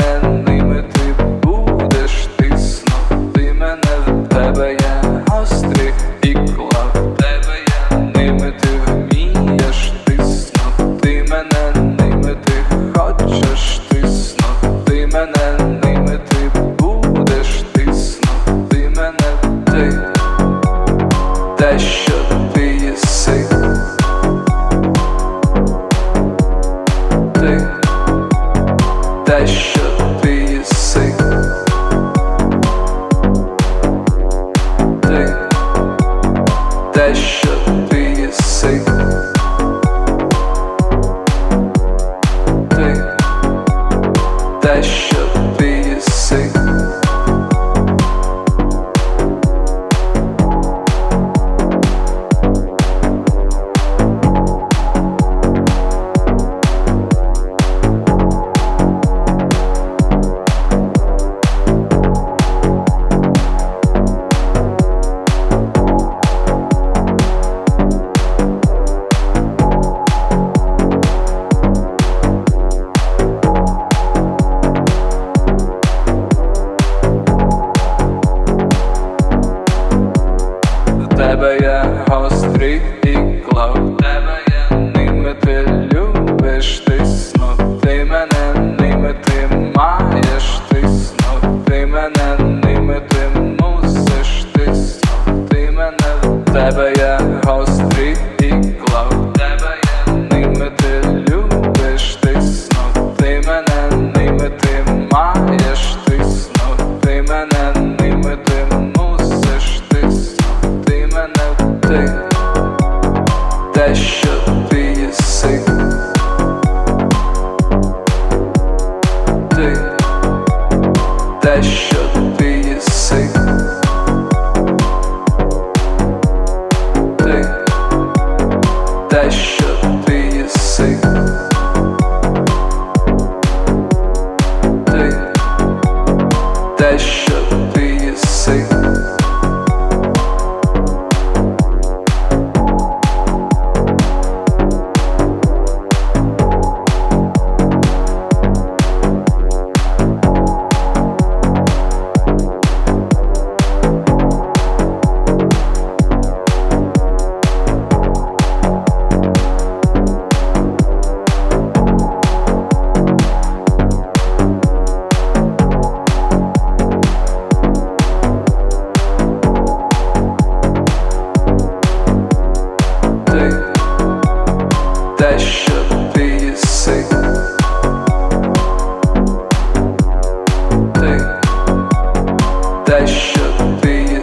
and лав, тебе є ними ти любиш ти сно, ти мене ними ти маєш ти сно, ти мене ними ти мусиш ти сно, ти мене в тебе.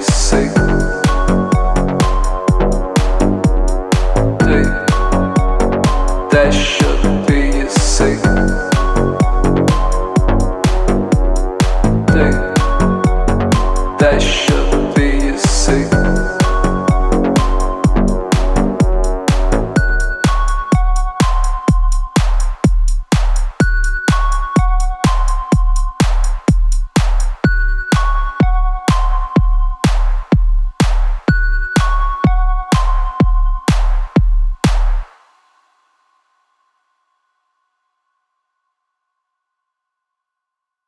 say